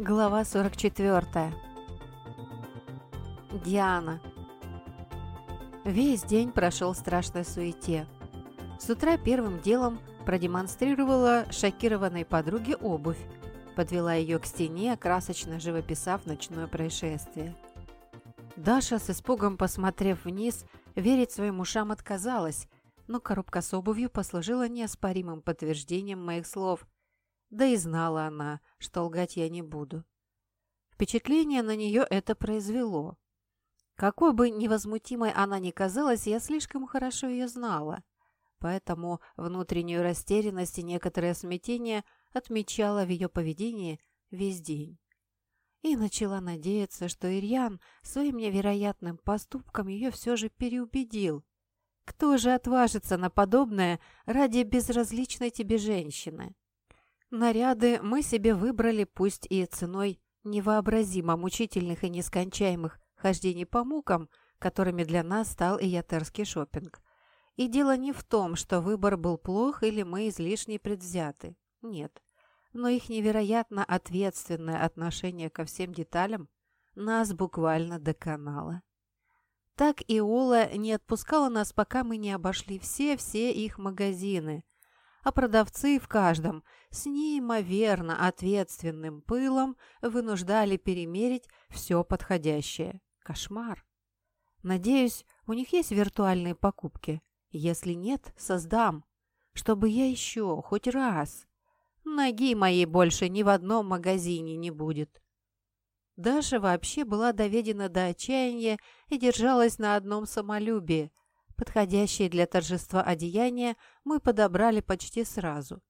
Глава 44. Диана. Весь день прошел в страшной суете. С утра первым делом продемонстрировала шокированной подруге обувь, подвела ее к стене, красочно живописав ночное происшествие. Даша, с испугом посмотрев вниз, верить своим ушам отказалась, но коробка с обувью послужила неоспоримым подтверждением моих слов – да и знала она, что лгать я не буду. Впечатление на нее это произвело. Какой бы невозмутимой она ни казалась, я слишком хорошо ее знала. Поэтому внутреннюю растерянность и некоторое смятение отмечала в ее поведении весь день. И начала надеяться, что Ирьян своим невероятным поступком ее все же переубедил. Кто же отважится на подобное ради безразличной тебе женщины? Наряды мы себе выбрали, пусть и ценой невообразимо мучительных и нескончаемых хождений по мукам, которыми для нас стал ятерский шопинг. И дело не в том, что выбор был плох или мы излишне предвзяты. Нет. Но их невероятно ответственное отношение ко всем деталям нас буквально доконало. Так и Ола не отпускала нас, пока мы не обошли все-все их магазины, а продавцы в каждом с неимоверно ответственным пылом вынуждали перемерить все подходящее. Кошмар. Надеюсь, у них есть виртуальные покупки. Если нет, создам, чтобы я еще хоть раз. Ноги моей больше ни в одном магазине не будет. Даша вообще была доведена до отчаяния и держалась на одном самолюбии, Подходящее для торжества одеяния мы подобрали почти сразу.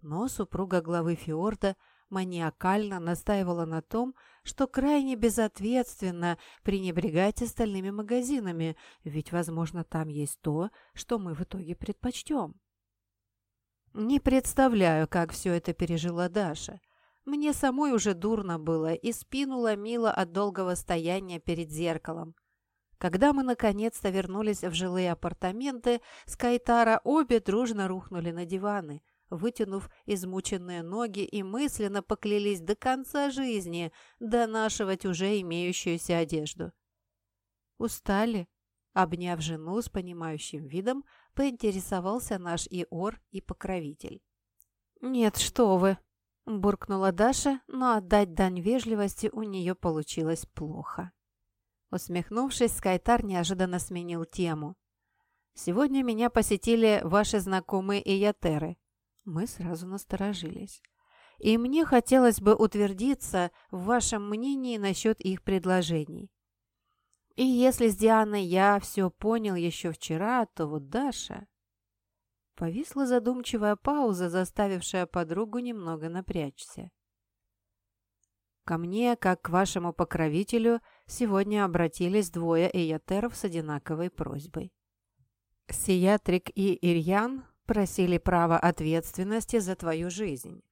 Но супруга главы Фиорда маниакально настаивала на том, что крайне безответственно пренебрегать остальными магазинами, ведь, возможно, там есть то, что мы в итоге предпочтем. Не представляю, как все это пережила Даша. Мне самой уже дурно было и спину ломило от долгого стояния перед зеркалом. Когда мы наконец-то вернулись в жилые апартаменты, с Кайтара обе дружно рухнули на диваны, вытянув измученные ноги и мысленно поклялись до конца жизни донашивать уже имеющуюся одежду. «Устали?» Обняв жену с понимающим видом, поинтересовался наш Иор и покровитель. «Нет, что вы!» – буркнула Даша, но отдать дань вежливости у нее получилось плохо. Усмехнувшись, Скайтар неожиданно сменил тему. «Сегодня меня посетили ваши знакомые Иятеры». Мы сразу насторожились. «И мне хотелось бы утвердиться в вашем мнении насчет их предложений. И если с Дианой я все понял еще вчера, то вот Даша...» Повисла задумчивая пауза, заставившая подругу немного напрячься. Ко мне, как к вашему покровителю, сегодня обратились двое эйотеров с одинаковой просьбой. Сиятрик и Ирьян просили права ответственности за твою жизнь.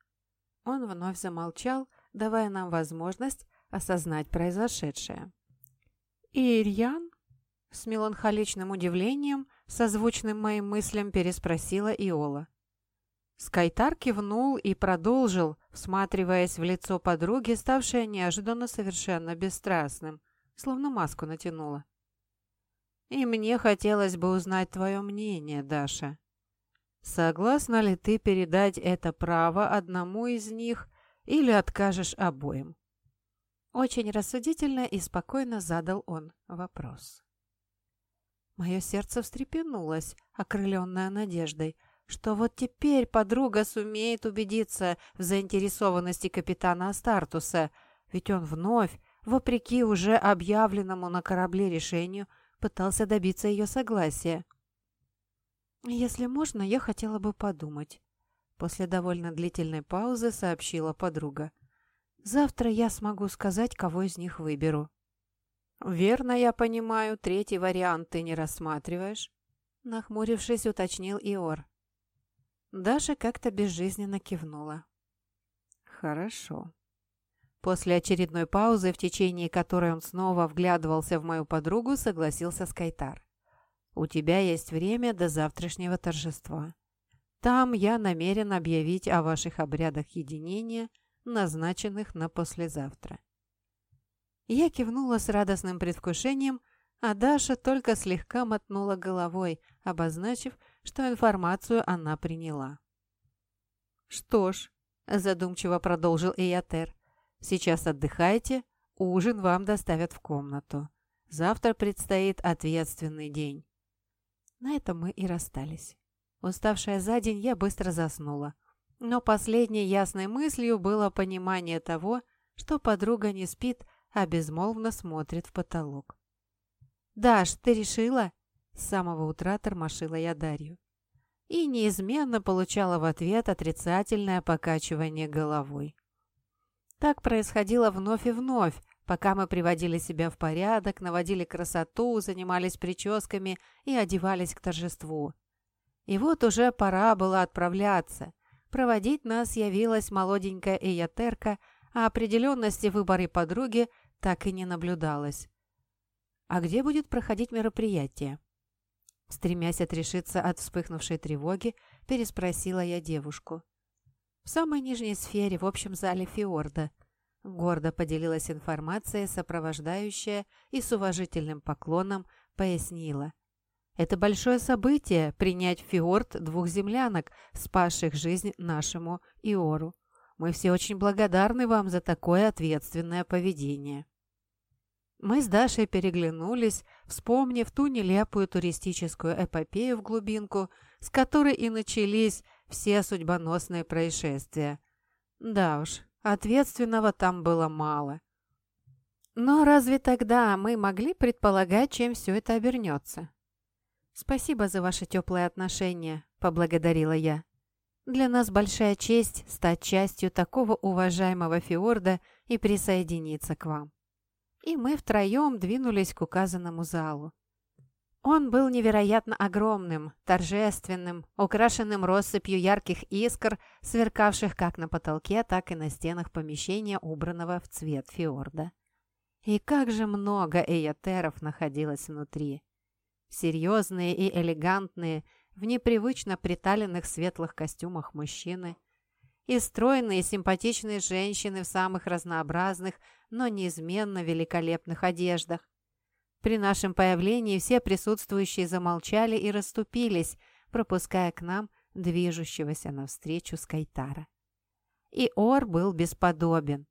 Он вновь замолчал, давая нам возможность осознать произошедшее. «Ирьян?» С меланхоличным удивлением, созвучным моим мыслям, переспросила Иола. Скайтар кивнул и продолжил, всматриваясь в лицо подруги, ставшее неожиданно совершенно бесстрастным, словно маску натянула. «И мне хотелось бы узнать твое мнение, Даша. Согласна ли ты передать это право одному из них или откажешь обоим?» Очень рассудительно и спокойно задал он вопрос. Мое сердце встрепенулось, окрыленное надеждой – что вот теперь подруга сумеет убедиться в заинтересованности капитана Астартуса, ведь он вновь, вопреки уже объявленному на корабле решению, пытался добиться ее согласия. «Если можно, я хотела бы подумать», — после довольно длительной паузы сообщила подруга. «Завтра я смогу сказать, кого из них выберу». «Верно я понимаю, третий вариант ты не рассматриваешь?» Нахмурившись, уточнил Иор. Даша как-то безжизненно кивнула. «Хорошо». После очередной паузы, в течение которой он снова вглядывался в мою подругу, согласился Скайтар. «У тебя есть время до завтрашнего торжества. Там я намерен объявить о ваших обрядах единения назначенных на послезавтра. Я кивнула с радостным предвкушением, а Даша только слегка мотнула головой, обозначив, что информацию она приняла. «Что ж», – задумчиво продолжил Иятер, – «сейчас отдыхайте, ужин вам доставят в комнату. Завтра предстоит ответственный день». На этом мы и расстались. Уставшая за день, я быстро заснула. Но последней ясной мыслью было понимание того, что подруга не спит, а безмолвно смотрит в потолок. «Даш, ты решила?» С самого утра тормошила я Дарью. И неизменно получала в ответ отрицательное покачивание головой. Так происходило вновь и вновь, пока мы приводили себя в порядок, наводили красоту, занимались прическами и одевались к торжеству. И вот уже пора было отправляться. Проводить нас явилась молоденькая Эйотерка, а определенности в выборе подруги так и не наблюдалось. «А где будет проходить мероприятие?» Стремясь отрешиться от вспыхнувшей тревоги, переспросила я девушку. «В самой нижней сфере, в общем зале Фиорда», гордо поделилась информацией, сопровождающая и с уважительным поклоном пояснила. «Это большое событие – принять в Фиорд двух землянок, спасших жизнь нашему Иору. Мы все очень благодарны вам за такое ответственное поведение». Мы с Дашей переглянулись, вспомнив ту нелепую туристическую эпопею в глубинку, с которой и начались все судьбоносные происшествия. Да уж, ответственного там было мало. Но разве тогда мы могли предполагать, чем все это обернется? «Спасибо за ваши теплые отношения», — поблагодарила я. «Для нас большая честь стать частью такого уважаемого фиорда и присоединиться к вам» и мы втроем двинулись к указанному залу. Он был невероятно огромным, торжественным, украшенным россыпью ярких искр, сверкавших как на потолке, так и на стенах помещения, убранного в цвет фиорда. И как же много эйотеров находилось внутри. Серьезные и элегантные, в непривычно приталенных светлых костюмах мужчины, и стройные симпатичные женщины в самых разнообразных, но неизменно великолепных одеждах. При нашем появлении все присутствующие замолчали и расступились, пропуская к нам движущегося навстречу Скайтара. И Ор был бесподобен.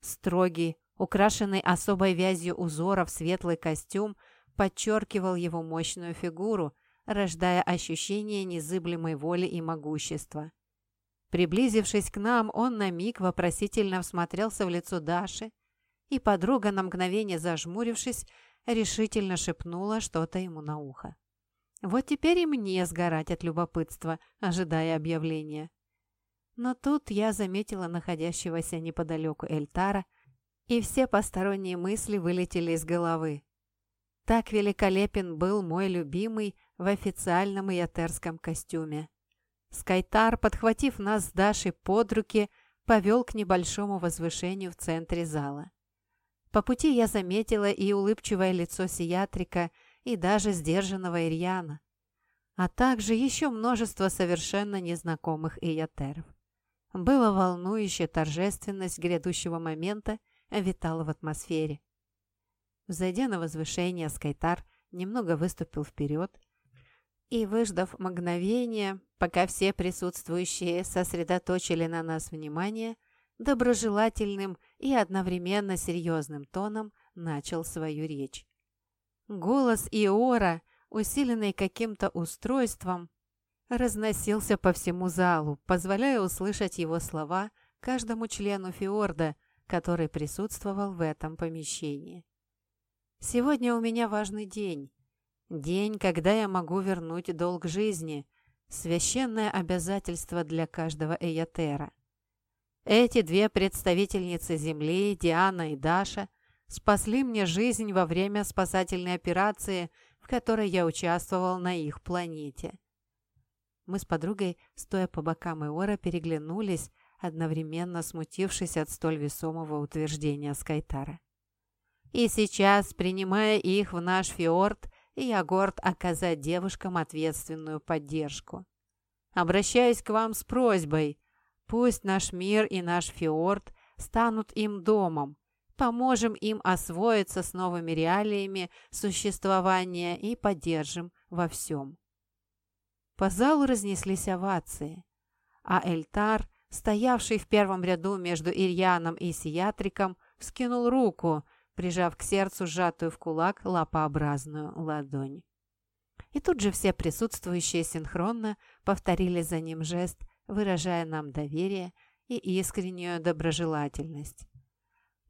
Строгий, украшенный особой вязью узоров светлый костюм подчеркивал его мощную фигуру, рождая ощущение незыблемой воли и могущества. Приблизившись к нам, он на миг вопросительно всмотрелся в лицо Даши, и подруга, на мгновение зажмурившись, решительно шепнула что-то ему на ухо. Вот теперь и мне сгорать от любопытства, ожидая объявления. Но тут я заметила находящегося неподалеку Эльтара, и все посторонние мысли вылетели из головы. Так великолепен был мой любимый в официальном иятерском костюме. Скайтар, подхватив нас с Дашей под руки, повел к небольшому возвышению в центре зала. По пути я заметила и улыбчивое лицо Сиатрика, и даже сдержанного Ирьяна, а также еще множество совершенно незнакомых иятеров. Было волнующе, торжественность грядущего момента витала в атмосфере. Взойдя на возвышение, Скайтар немного выступил вперед и, выждав мгновение, пока все присутствующие сосредоточили на нас внимание, доброжелательным и одновременно серьезным тоном начал свою речь. Голос Иора, усиленный каким-то устройством, разносился по всему залу, позволяя услышать его слова каждому члену Фиорда, который присутствовал в этом помещении. «Сегодня у меня важный день. День, когда я могу вернуть долг жизни, священное обязательство для каждого Эйотера. Эти две представительницы Земли, Диана и Даша, спасли мне жизнь во время спасательной операции, в которой я участвовал на их планете. Мы с подругой, стоя по бокам Иора, переглянулись, одновременно смутившись от столь весомого утверждения Скайтара. И сейчас, принимая их в наш фиорд, я горд оказать девушкам ответственную поддержку. Обращаюсь к вам с просьбой – Пусть наш мир и наш фиорд станут им домом, поможем им освоиться с новыми реалиями существования и поддержим во всем. По залу разнеслись овации, а Эльтар, стоявший в первом ряду между Ирьяном и Сиатриком, вскинул руку, прижав к сердцу сжатую в кулак лапообразную ладонь. И тут же все присутствующие синхронно повторили за ним жест, выражая нам доверие и искреннюю доброжелательность.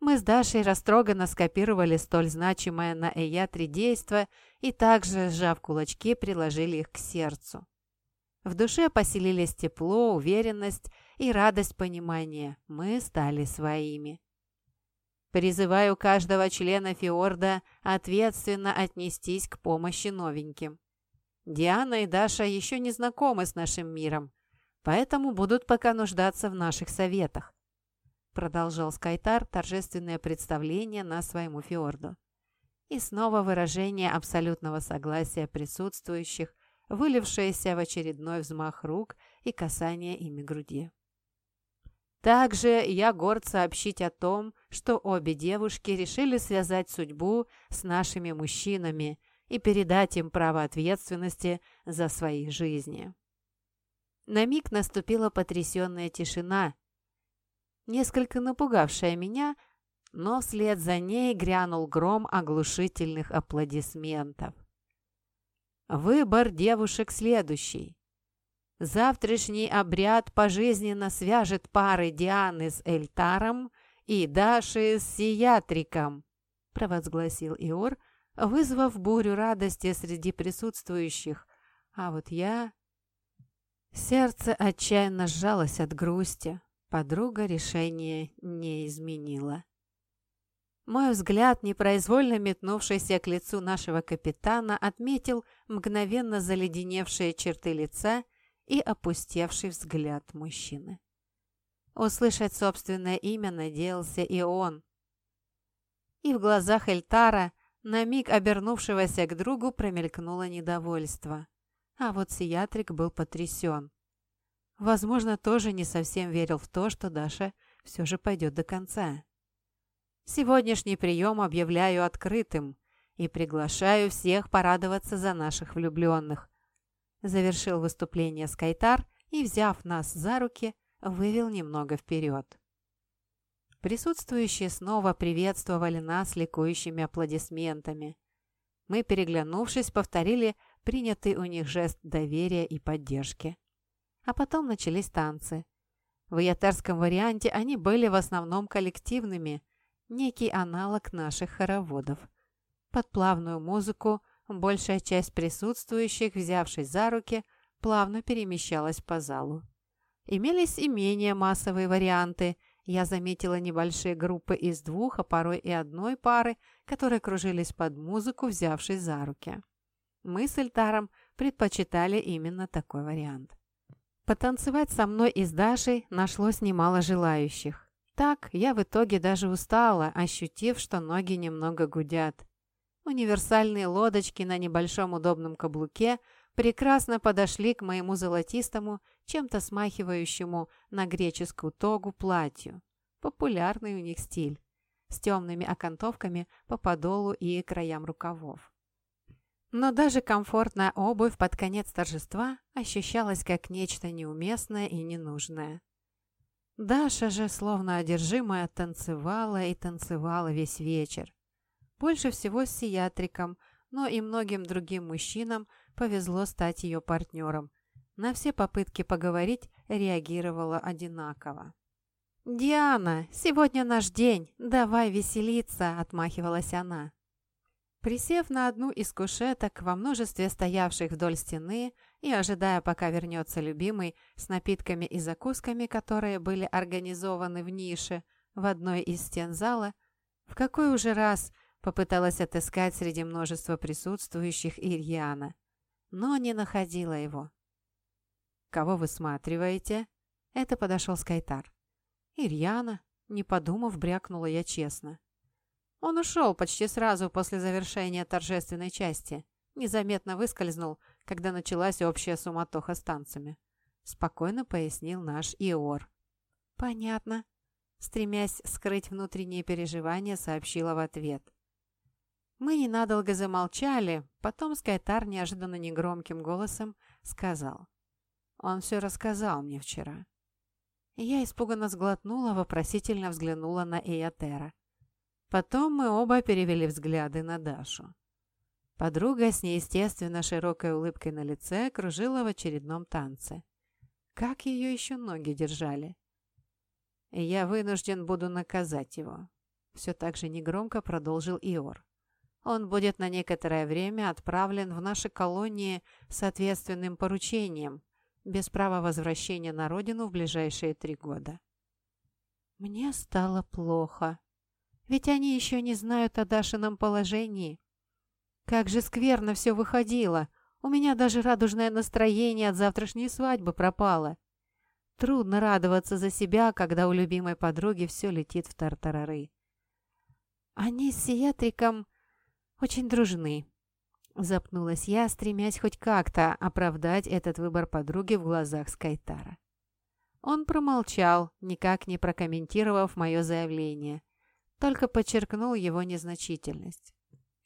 Мы с Дашей растроганно скопировали столь значимое на Эятре действо и также, сжав кулачки, приложили их к сердцу. В душе поселились тепло, уверенность и радость понимания. Мы стали своими. Призываю каждого члена Фиорда ответственно отнестись к помощи новеньким. Диана и Даша еще не знакомы с нашим миром, поэтому будут пока нуждаться в наших советах. Продолжал Скайтар торжественное представление на своему Фиорду. И снова выражение абсолютного согласия присутствующих, вылившееся в очередной взмах рук и касание ими груди. Также я горд сообщить о том, что обе девушки решили связать судьбу с нашими мужчинами и передать им право ответственности за свои жизни. На миг наступила потрясенная тишина, несколько напугавшая меня, но вслед за ней грянул гром оглушительных аплодисментов. Выбор девушек следующий. Завтрашний обряд пожизненно свяжет пары Дианы с Эльтаром и Даши с Сиатриком, провозгласил Иор, вызвав бурю радости среди присутствующих. А вот я... Сердце отчаянно сжалось от грусти. Подруга решение не изменила. Мой взгляд, непроизвольно метнувшийся к лицу нашего капитана, отметил мгновенно заледеневшие черты лица и опустевший взгляд мужчины. Услышать собственное имя надеялся и он. И в глазах Эльтара, на миг обернувшегося к другу, промелькнуло недовольство. А вот Сиатрик был потрясен. Возможно, тоже не совсем верил в то, что Даша все же пойдет до конца. Сегодняшний прием объявляю открытым и приглашаю всех порадоваться за наших влюбленных. Завершил выступление Скайтар и, взяв нас за руки, вывел немного вперед. Присутствующие снова приветствовали нас ликующими аплодисментами. Мы, переглянувшись, повторили принятый у них жест доверия и поддержки. А потом начались танцы. В ятарском варианте они были в основном коллективными – некий аналог наших хороводов. Под плавную музыку большая часть присутствующих, взявшись за руки, плавно перемещалась по залу. Имелись и менее массовые варианты. Я заметила небольшие группы из двух, а порой и одной пары, которые кружились под музыку, взявшись за руки. Мы с Эльтаром предпочитали именно такой вариант. Потанцевать со мной и с Дашей нашлось немало желающих. Так я в итоге даже устала, ощутив, что ноги немного гудят. Универсальные лодочки на небольшом удобном каблуке прекрасно подошли к моему золотистому, чем-то смахивающему на греческую тогу платью. Популярный у них стиль, с темными окантовками по подолу и краям рукавов. Но даже комфортная обувь под конец торжества ощущалась как нечто неуместное и ненужное. Даша же, словно одержимая, танцевала и танцевала весь вечер. Больше всего с Сиатриком, но и многим другим мужчинам повезло стать ее партнером. На все попытки поговорить реагировала одинаково. «Диана, сегодня наш день, давай веселиться!» – отмахивалась она. Присев на одну из кушеток во множестве стоявших вдоль стены и ожидая, пока вернется любимый, с напитками и закусками, которые были организованы в нише в одной из стен зала, в какой уже раз попыталась отыскать среди множества присутствующих Ирьяна, но не находила его. «Кого вы сматриваете?» Это подошел Скайтар. «Ирьяна», не подумав, брякнула я честно. Он ушел почти сразу после завершения торжественной части. Незаметно выскользнул, когда началась общая суматоха с танцами. Спокойно пояснил наш Иор. «Понятно», стремясь скрыть внутренние переживания, сообщила в ответ. Мы ненадолго замолчали, потом Скайтар неожиданно негромким голосом сказал. Он все рассказал мне вчера. Я испуганно сглотнула, вопросительно взглянула на Эйотера. Потом мы оба перевели взгляды на Дашу. Подруга с неестественно широкой улыбкой на лице кружила в очередном танце. Как ее еще ноги держали? «Я вынужден буду наказать его», — все так же негромко продолжил Иор. «Он будет на некоторое время отправлен в наши колонии с ответственным поручением, без права возвращения на родину в ближайшие три года». Мне стало плохо. Ведь они еще не знают о Дашином положении. Как же скверно все выходило. У меня даже радужное настроение от завтрашней свадьбы пропало. Трудно радоваться за себя, когда у любимой подруги все летит в тартарары. Они с Сиатриком очень дружны. Запнулась я, стремясь хоть как-то оправдать этот выбор подруги в глазах Скайтара. Он промолчал, никак не прокомментировав мое заявление, только подчеркнул его незначительность.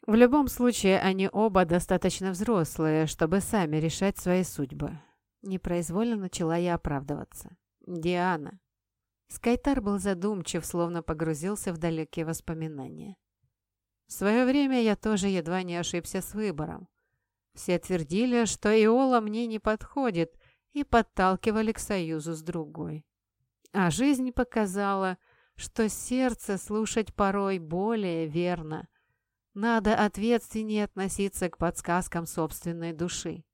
В любом случае, они оба достаточно взрослые, чтобы сами решать свои судьбы. Непроизвольно начала я оправдываться. «Диана». Скайтар был задумчив, словно погрузился в далекие воспоминания. В свое время я тоже едва не ошибся с выбором. Все твердили, что Иола мне не подходит, и подталкивали к союзу с другой. А жизнь показала, что сердце слушать порой более верно. Надо ответственнее относиться к подсказкам собственной души.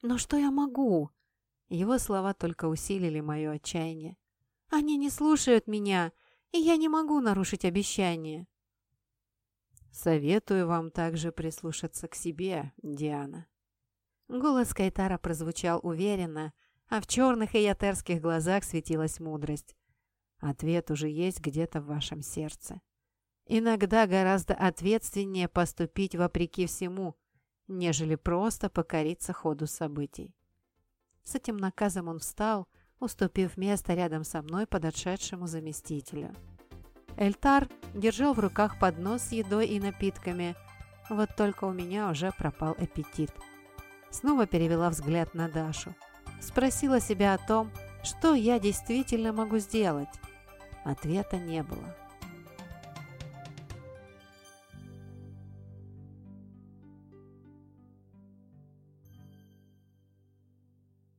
«Но что я могу?» Его слова только усилили мое отчаяние. «Они не слушают меня, и я не могу нарушить обещание». «Советую вам также прислушаться к себе, Диана». Голос Кайтара прозвучал уверенно, а в черных и ятерских глазах светилась мудрость. Ответ уже есть где-то в вашем сердце. Иногда гораздо ответственнее поступить вопреки всему, нежели просто покориться ходу событий. С этим наказом он встал, уступив место рядом со мной подошедшему заместителю. Эльтар держал в руках поднос с едой и напитками, вот только у меня уже пропал аппетит. Снова перевела взгляд на Дашу. Спросила себя о том, что я действительно могу сделать. Ответа не было.